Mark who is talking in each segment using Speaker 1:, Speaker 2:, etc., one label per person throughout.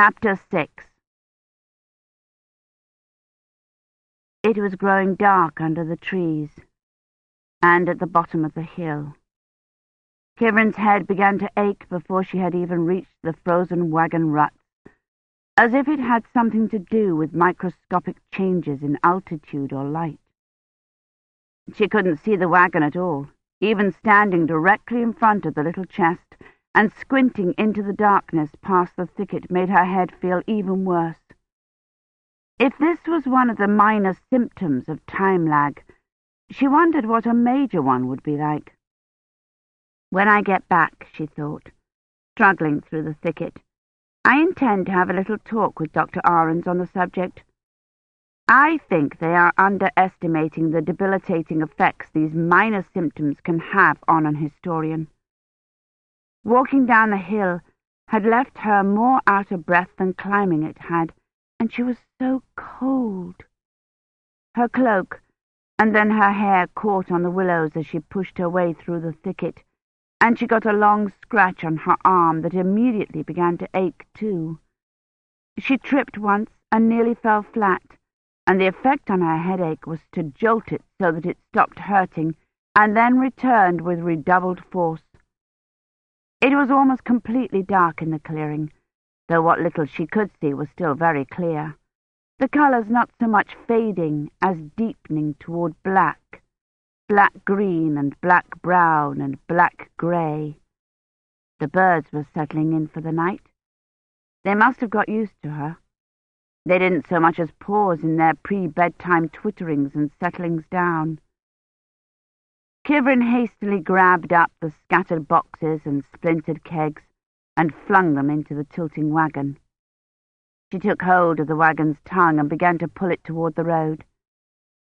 Speaker 1: Chapter 6 It was growing dark under the trees, and at the bottom of the hill. Kivrin's head began to ache before she had even reached the frozen wagon ruts, as if it had something to do with microscopic changes in altitude or light. She couldn't see the wagon at all, even standing directly in front of the little chest and squinting into the darkness past the thicket made her head feel even worse. If this was one of the minor symptoms of time lag, she wondered what a major one would be like. When I get back, she thought, struggling through the thicket, I intend to have a little talk with Dr. Ahrens on the subject. I think they are underestimating the debilitating effects these minor symptoms can have on an historian. Walking down the hill had left her more out of breath than climbing it had, and she was so cold. Her cloak and then her hair caught on the willows as she pushed her way through the thicket, and she got a long scratch on her arm that immediately began to ache too. She tripped once and nearly fell flat, and the effect on her headache was to jolt it so that it stopped hurting and then returned with redoubled force. It was almost completely dark in the clearing, though what little she could see was still very clear, the colours not so much fading as deepening toward black, black-green and black-brown and black-grey. The birds were settling in for the night. They must have got used to her. They didn't so much as pause in their pre-bedtime twitterings and settlings down. Kivrin hastily grabbed up the scattered boxes and splintered kegs and flung them into the tilting wagon. She took hold of the wagon's tongue and began to pull it toward the road.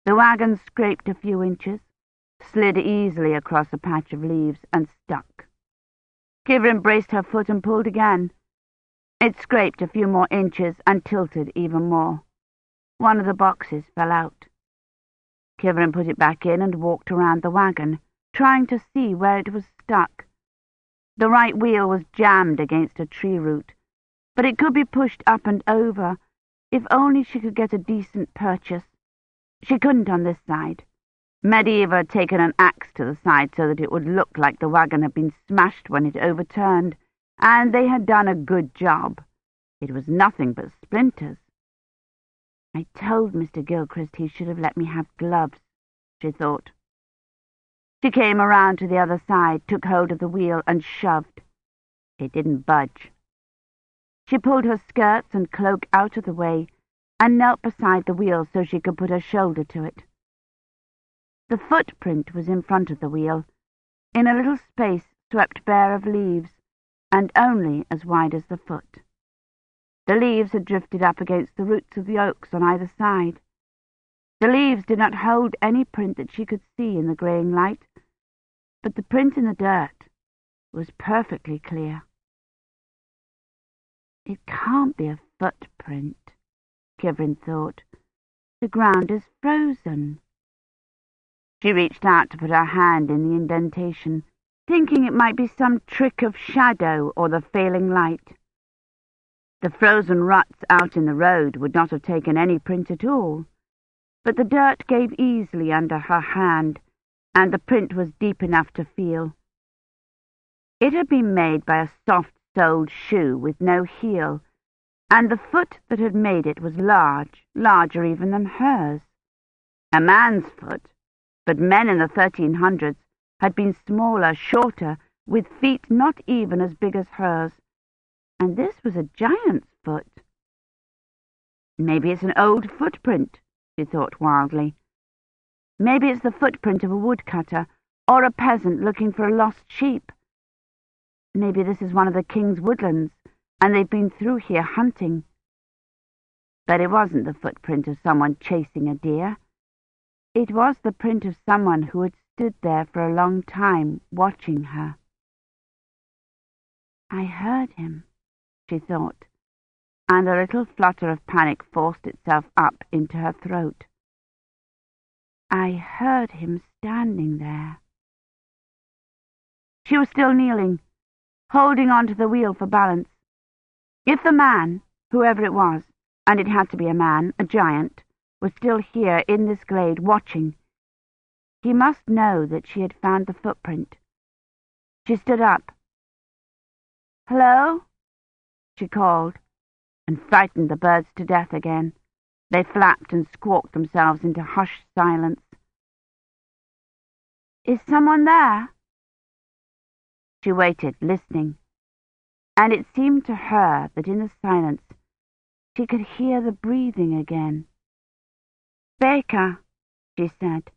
Speaker 1: The wagon scraped a few inches, slid easily across a patch of leaves, and stuck. Kivrin braced her foot and pulled again. It scraped a few more inches and tilted even more. One of the boxes fell out. Kivrin put it back in and walked around the wagon, trying to see where it was stuck. The right wheel was jammed against a tree root, but it could be pushed up and over, if only she could get a decent purchase. She couldn't on this side. Medieval had taken an axe to the side so that it would look like the wagon had been smashed when it overturned, and they had done a good job. It was nothing but splinters. I told Mr. Gilchrist he should have let me have gloves, she thought. She came around to the other side, took hold of the wheel, and shoved. It didn't budge. She pulled her skirts and cloak out of the way and knelt beside the wheel so she could put her shoulder to it. The footprint was in front of the wheel, in a little space swept bare of leaves, and only as wide as the foot. The leaves had drifted up against the roots of the oaks on either side. The leaves did not hold any print that she could see in the greying light, but the print in the dirt was perfectly clear. It can't be a footprint, Kivrin thought. The ground is frozen. She reached out to put her hand in the indentation, thinking it might be some trick of shadow or the failing light. The frozen ruts out in the road would not have taken any print at all, but the dirt gave easily under her hand, and the print was deep enough to feel. It had been made by a soft-soled shoe with no heel, and the foot that had made it was large, larger even than hers. A man's foot, but men in the 1300s had been smaller, shorter, with feet not even as big as hers and this was a giant's foot. Maybe it's an old footprint, she thought wildly. Maybe it's the footprint of a woodcutter or a peasant looking for a lost sheep. Maybe this is one of the king's woodlands, and they've been through here hunting. But it wasn't the footprint of someone chasing a deer. It was the print of someone who had stood there for a long time, watching her. I heard him she thought, and a little flutter of panic forced itself up into her throat. I heard him standing there. She was still kneeling, holding on to the wheel for balance. If the man, whoever it was, and it had to be a man, a giant, was still here in this glade, watching. He must know that she had found the footprint. She stood up. Hello? She called, and frightened the birds to death again. They flapped and squawked themselves into hushed silence. Is someone there? She waited, listening, and it seemed to her that in the silence she could hear the breathing again. Baker, she said,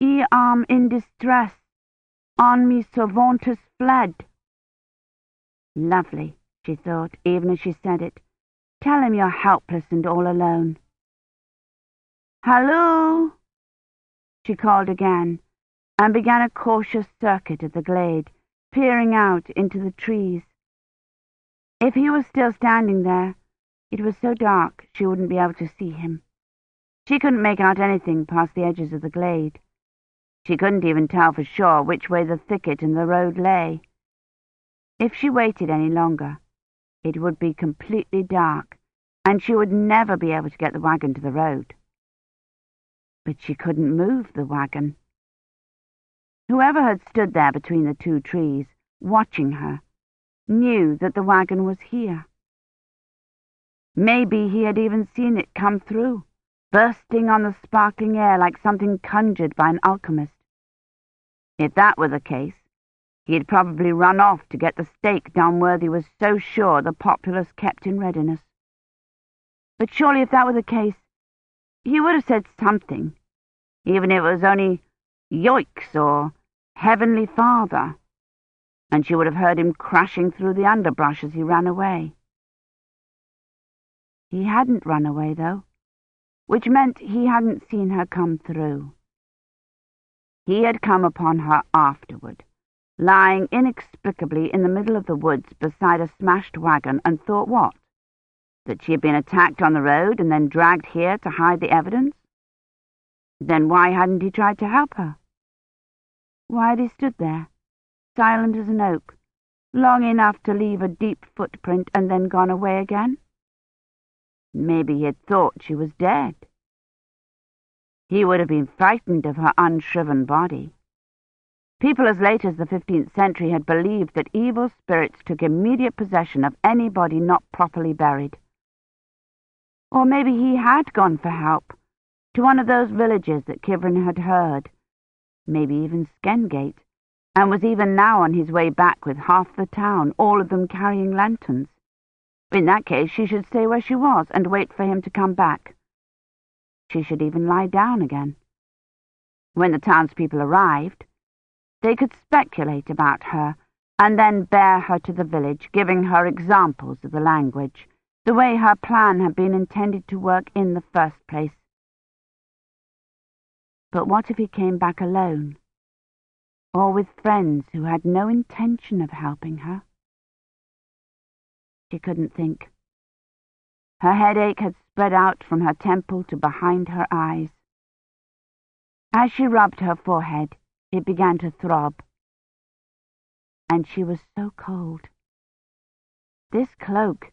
Speaker 1: I am in distress. On me servantus fled. Lovely, she thought, even as she said it. Tell him you're helpless and all alone. Halloo! She called again, and began a cautious circuit of the glade, peering out into the trees. If he was still standing there, it was so dark she wouldn't be able to see him. She couldn't make out anything past the edges of the glade. She couldn't even tell for sure which way the thicket and the road lay. If she waited any longer, it would be completely dark, and she would never be able to get the wagon to the road. But she couldn't move the wagon. Whoever had stood there between the two trees, watching her, knew that the wagon was here. Maybe he had even seen it come through, bursting on the sparkling air like something conjured by an alchemist. If that were the case, he had probably run off to get the stake Dunworthy was so sure the populace kept in readiness. But surely if that were the case, he would have said something, even if it was only yoicks or Heavenly Father, and she would have heard him crashing through the underbrush as he ran away. He hadn't run away, though, which meant he hadn't seen her come through. He had come upon her afterward, lying inexplicably in the middle of the woods beside a smashed wagon, and thought what? That she had been attacked on the road and then dragged here to hide the evidence? Then why hadn't he tried to help her? Why had he stood there, silent as an oak, long enough to leave a deep footprint and then gone away again? Maybe he had thought she was dead. He would have been frightened of her unshriven body. People as late as the fifteenth century had believed that evil spirits took immediate possession of any body not properly buried. Or maybe he had gone for help to one of those villages that Kivrin had heard, maybe even Skendgate, and was even now on his way back with half the town, all of them carrying lanterns. In that case, she should stay where she was and wait for him to come back. She should even lie down again. When the townspeople arrived, they could speculate about her, and then bear her to the village, giving her examples of the language, the way her plan had been intended to work in the first place. But what if he came back alone, or with friends who had no intention of helping her? She couldn't think. Her headache had spread out from her temple to behind her eyes. As she rubbed her forehead, it began to throb. And she was so cold. This cloak,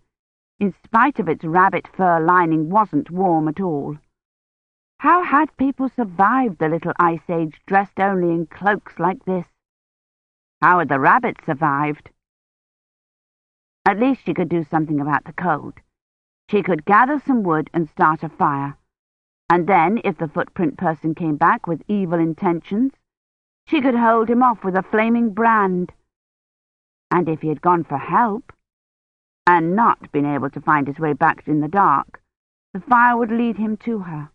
Speaker 1: in spite of its rabbit fur lining, wasn't warm at all. How had people survived the little ice age dressed only in cloaks like this? How had the rabbits survived? At least she could do something about the cold. She could gather some wood and start a fire. And then, if the footprint person came back with evil intentions, she could hold him off with a flaming brand. And if he had gone for help, and not been able to find his way back in the dark, the fire would lead him to her.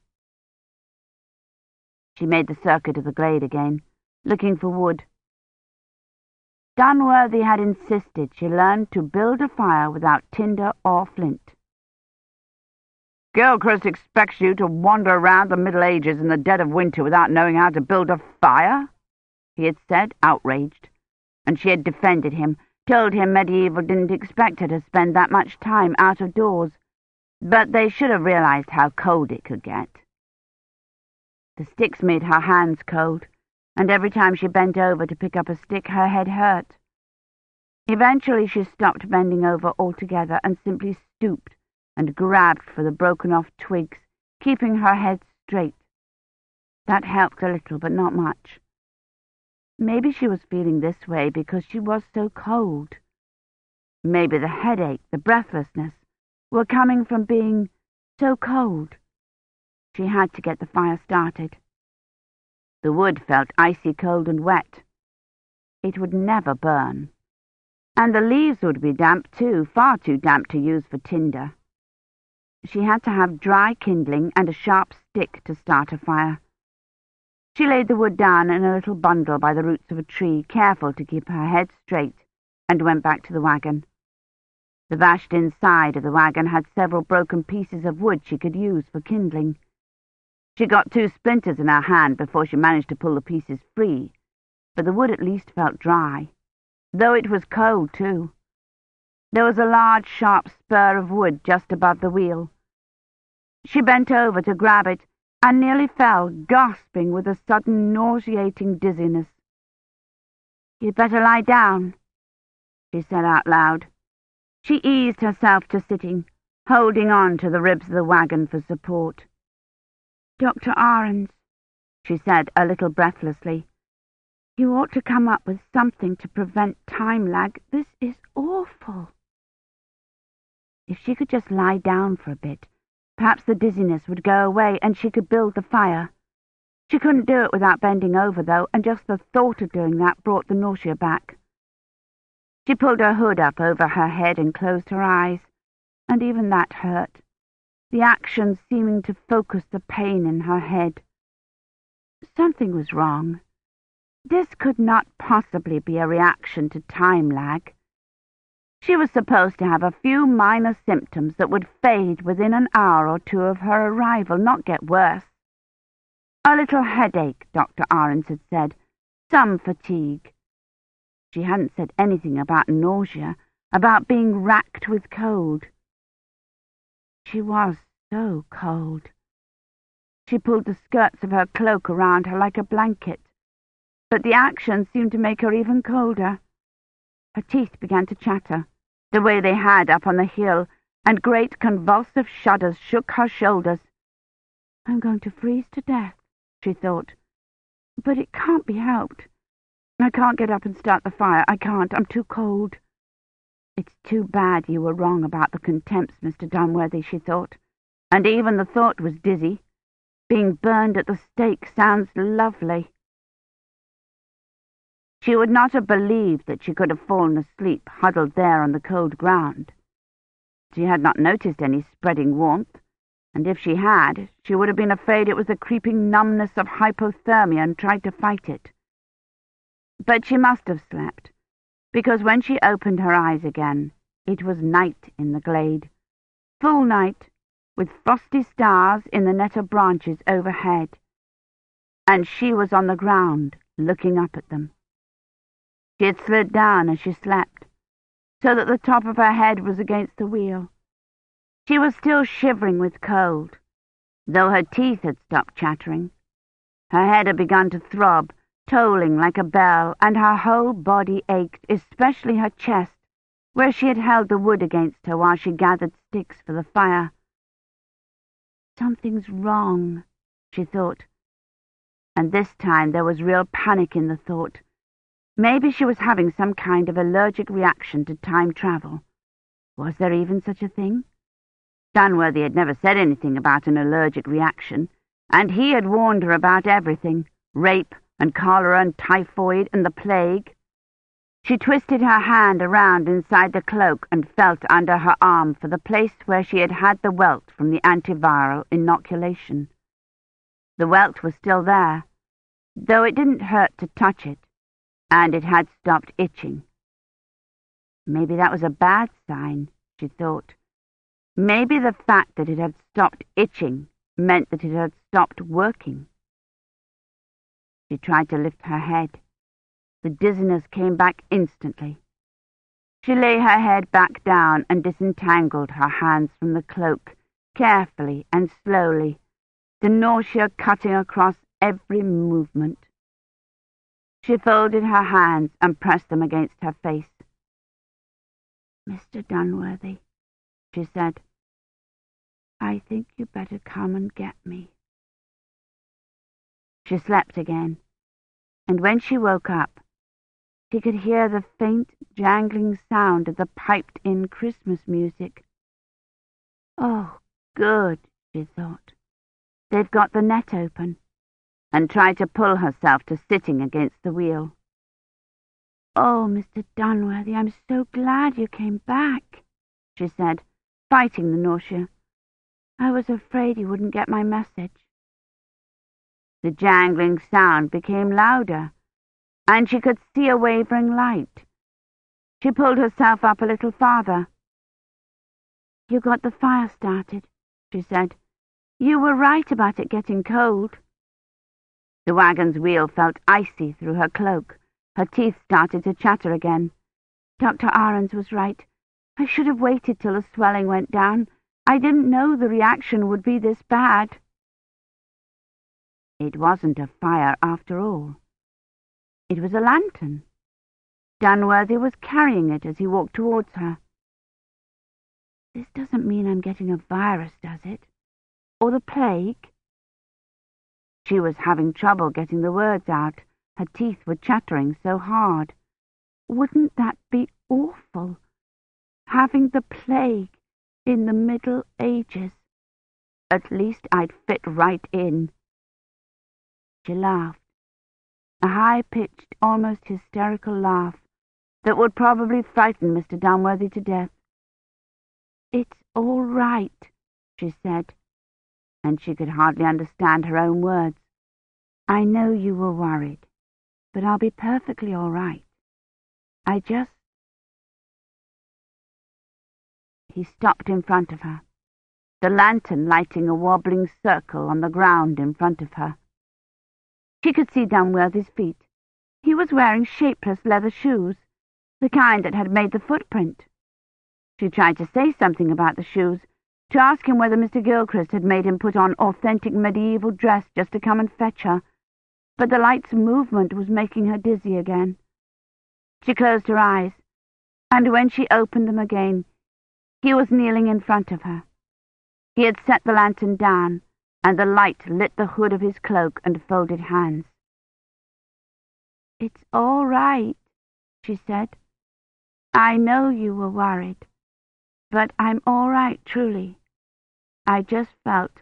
Speaker 1: She made the circuit of the glade again, looking for wood. Dunworthy had insisted she learn to build a fire without tinder or flint. Gilchrist expects you to wander around the Middle Ages in the dead of winter without knowing how to build a fire? He had said, outraged, and she had defended him, told him medieval didn't expect her to spend that much time out of doors, but they should have realized how cold it could get. The sticks made her hands cold, and every time she bent over to pick up a stick her head hurt. Eventually she stopped bending over altogether and simply stooped and grabbed for the broken-off twigs, keeping her head straight. That helped a little, but not much. Maybe she was feeling this way because she was so cold. Maybe the headache, the breathlessness, were coming from being so cold. She had to get the fire started. The wood felt icy cold and wet. It would never burn. And the leaves would be damp too, far too damp to use for tinder. She had to have dry kindling and a sharp stick to start a fire. She laid the wood down in a little bundle by the roots of a tree, careful to keep her head straight, and went back to the wagon. The vashed inside of the wagon had several broken pieces of wood she could use for kindling. She got two splinters in her hand before she managed to pull the pieces free, but the wood at least felt dry, though it was cold too. There was a large, sharp spur of wood just above the wheel. She bent over to grab it and nearly fell, gasping with a sudden nauseating dizziness. You'd better lie down, she said out loud. She eased herself to sitting, holding on to the ribs of the wagon for support. Dr. Ahrens, she said a little breathlessly, you ought to come up with something to prevent time lag. This is awful. If she could just lie down for a bit, perhaps the dizziness would go away and she could build the fire. She couldn't do it without bending over, though, and just the thought of doing that brought the nausea back. She pulled her hood up over her head and closed her eyes, and even that hurt, the action seeming to focus the pain in her head. Something was wrong. This could not possibly be a reaction to time lag. She was supposed to have a few minor symptoms that would fade within an hour or two of her arrival, not get worse. A little headache, Dr. Ahrens had said. Some fatigue. She hadn't said anything about nausea, about being racked with cold. She was so cold. She pulled the skirts of her cloak around her like a blanket, but the action seemed to make her even colder. Her teeth began to chatter, the way they had up on the hill, and great convulsive shudders shook her shoulders. I'm going to freeze to death, she thought. But it can't be helped. I can't get up and start the fire. I can't. I'm too cold. It's too bad you were wrong about the contemps, Mr. Dunworthy, she thought. And even the thought was dizzy. Being burned at the stake sounds lovely. She would not have believed that she could have fallen asleep huddled there on the cold ground. She had not noticed any spreading warmth, and if she had, she would have been afraid it was the creeping numbness of hypothermia and tried to fight it. But she must have slept, because when she opened her eyes again, it was night in the glade, full night, with frosty stars in the net of branches overhead, and she was on the ground looking up at them. She had slid down as she slept, so that the top of her head was against the wheel. She was still shivering with cold, though her teeth had stopped chattering. Her head had begun to throb, tolling like a bell, and her whole body ached, especially her chest, where she had held the wood against her while she gathered sticks for the fire. Something's wrong, she thought. And this time there was real panic in the thought. Maybe she was having some kind of allergic reaction to time travel. Was there even such a thing? Dunworthy had never said anything about an allergic reaction, and he had warned her about everything, rape and cholera and typhoid and the plague. She twisted her hand around inside the cloak and felt under her arm for the place where she had had the welt from the antiviral inoculation. The welt was still there, though it didn't hurt to touch it and it had stopped itching. Maybe that was a bad sign, she thought. Maybe the fact that it had stopped itching meant that it had stopped working. She tried to lift her head. The dizziness came back instantly. She lay her head back down and disentangled her hands from the cloak, carefully and slowly, the nausea cutting across every movement. She folded her hands and pressed them against her face. Mr. Dunworthy, she said. I think you better come and get me. She slept again, and when she woke up, she could hear the faint, jangling sound of the piped-in Christmas music. Oh, good, she thought. They've got the net open, and tried to pull herself to sitting against the wheel. Oh, Mr. Dunworthy, I'm so glad you came back, she said, fighting the nausea. I was afraid you wouldn't get my message. The jangling sound became louder, and she could see a wavering light. She pulled herself up a little farther. You got the fire started, she said. You were right about it getting cold. The wagon's wheel felt icy through her cloak. Her teeth started to chatter again. Dr. Ahrens was right. I should have waited till the swelling went down. I didn't know the reaction would be this bad. It wasn't a fire after all. It was a lantern. Dunworthy was carrying it as he walked towards her. This doesn't mean I'm getting a virus, does it? Or the plague? She was having trouble getting the words out. Her teeth were chattering so hard. Wouldn't that be awful? Having the plague in the Middle Ages. At least I'd fit right in. She laughed, a high-pitched, almost hysterical laugh that would probably frighten Mr. Dunworthy to death. It's all right, she said, and she could hardly understand her own words. I know you were worried, but I'll be perfectly all right. I just He stopped in front of her, the lantern lighting a wobbling circle on the ground in front of her. She could see Dunworthy's feet. He was wearing shapeless leather shoes, the kind that had made the footprint. She tried to say something about the shoes, to ask him whether Mr. Gilchrist had made him put on authentic medieval dress just to come and fetch her, but the light's movement was making her dizzy again. She closed her eyes, and when she opened them again, he was kneeling in front of her. He had set the lantern down, and the light lit the hood of his cloak and folded hands. It's all right, she said. I know you were worried, but I'm all right, truly. I just felt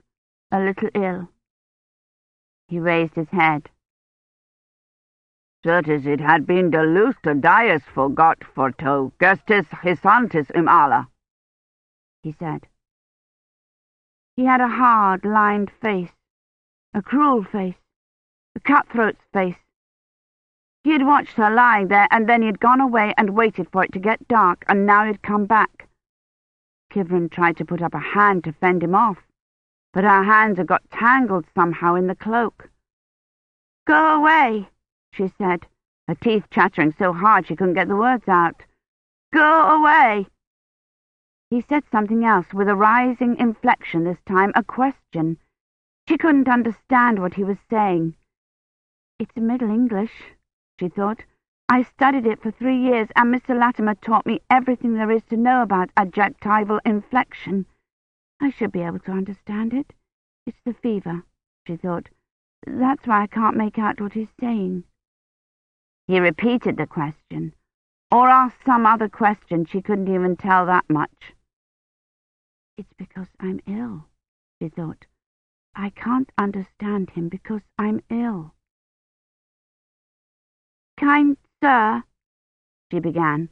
Speaker 1: a little ill. He raised his head.
Speaker 2: Certes it had been de luster dias forgot for to gestis hisantis im alla
Speaker 1: he said. He had a hard, lined face, a cruel face, a cutthroat's face. He had watched her lying there, and then he had gone away and waited for it to get dark, and now he had come back. Kivrin tried to put up a hand to fend him off, but her hands had got tangled somehow in the cloak. Go away, she said, her teeth chattering so hard she couldn't get the words out. Go away! He said something else, with a rising inflection this time, a question. She couldn't understand what he was saying. It's Middle English, she thought. I studied it for three years, and Mr. Latimer taught me everything there is to know about adjectival inflection. I should be able to understand it. It's the fever, she thought. That's why I can't make out what he's saying. He repeated the question, or asked some other question she couldn't even tell that much. It's because I'm ill, she thought. I can't understand him because I'm ill. Kind sir, she began,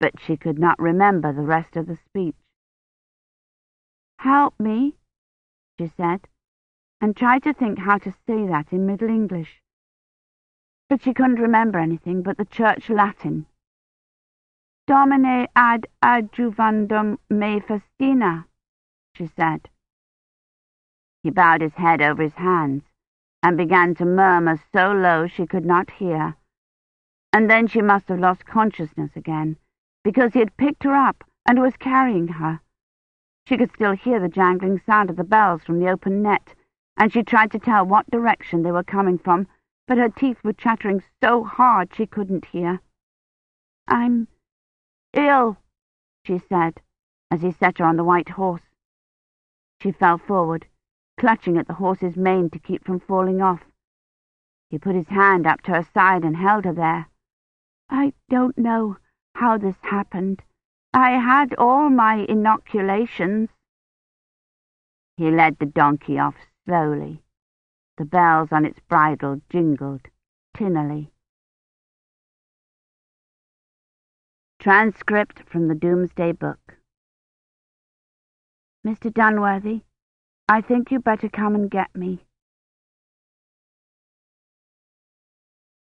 Speaker 1: but she could not remember the rest of the speech. Help me, she said, and tried to think how to say that in Middle English. But she couldn't remember anything but the church Latin. Domine ad adjuvandum me festina, she said. He bowed his head over his hands and began to murmur so low she could not hear. And then she must have lost consciousness again, because he had picked her up and was carrying her. She could still hear the jangling sound of the bells from the open net, and she tried to tell what direction they were coming from, but her teeth were chattering so hard she couldn't hear. I'm ill, she said, as he set her on the white horse. She fell forward, clutching at the horse's mane to keep from falling off. He put his hand up to her side and held her there. I don't know how this happened. I had all my inoculations. He led the donkey off slowly. The bells on its bridle jingled tinnily. Transcript from the Doomsday Book Mr. Dunworthy, I think you better come and get me.